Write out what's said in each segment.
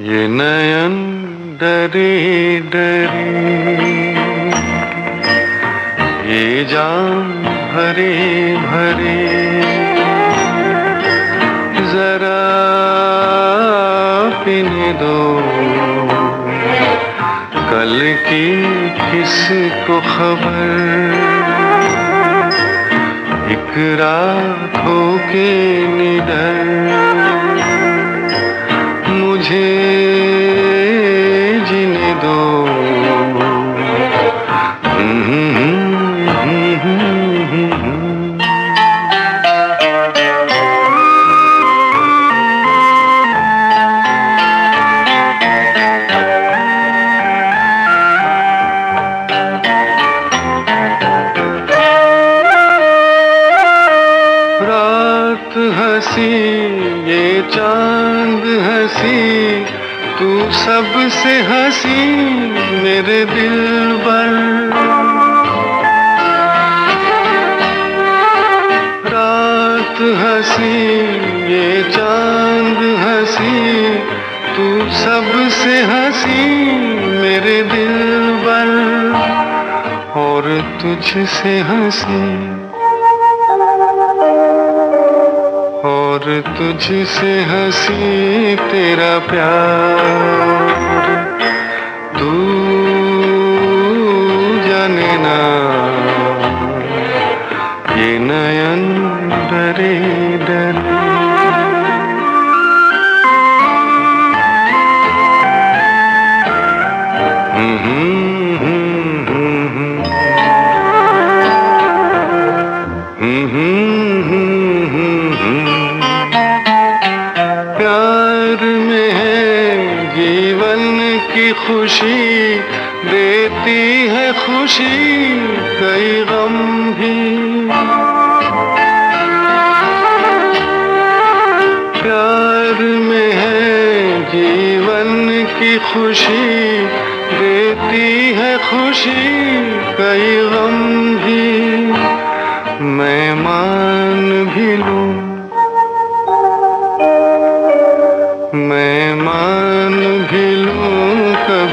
ये नयन डरे डरे, ये जान भरे भरे। जरा पीने दो, कल की किसको खबर? एक रात हो के निडर मुझे हँसी, ये चाँद हँसी, तू सबसे हँसी मेरे दिल पर। रात हँसी, ये चाँद हँसी, तू सबसे हँसी मेरे दिल पर। और तुझसे हँसी और तुझसे हँसी तेरा प्यार। की खुशी देती है खुशी, कई गम भी। प्यार में है जीवन की खुशी, देती है खुशी, कई गम भी। मैं मान भी लूँ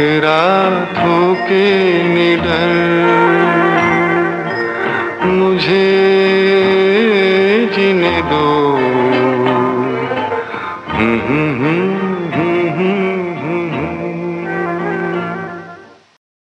रात के निडर। मुझे जीने दो। हम्म, हम्म, हम्म,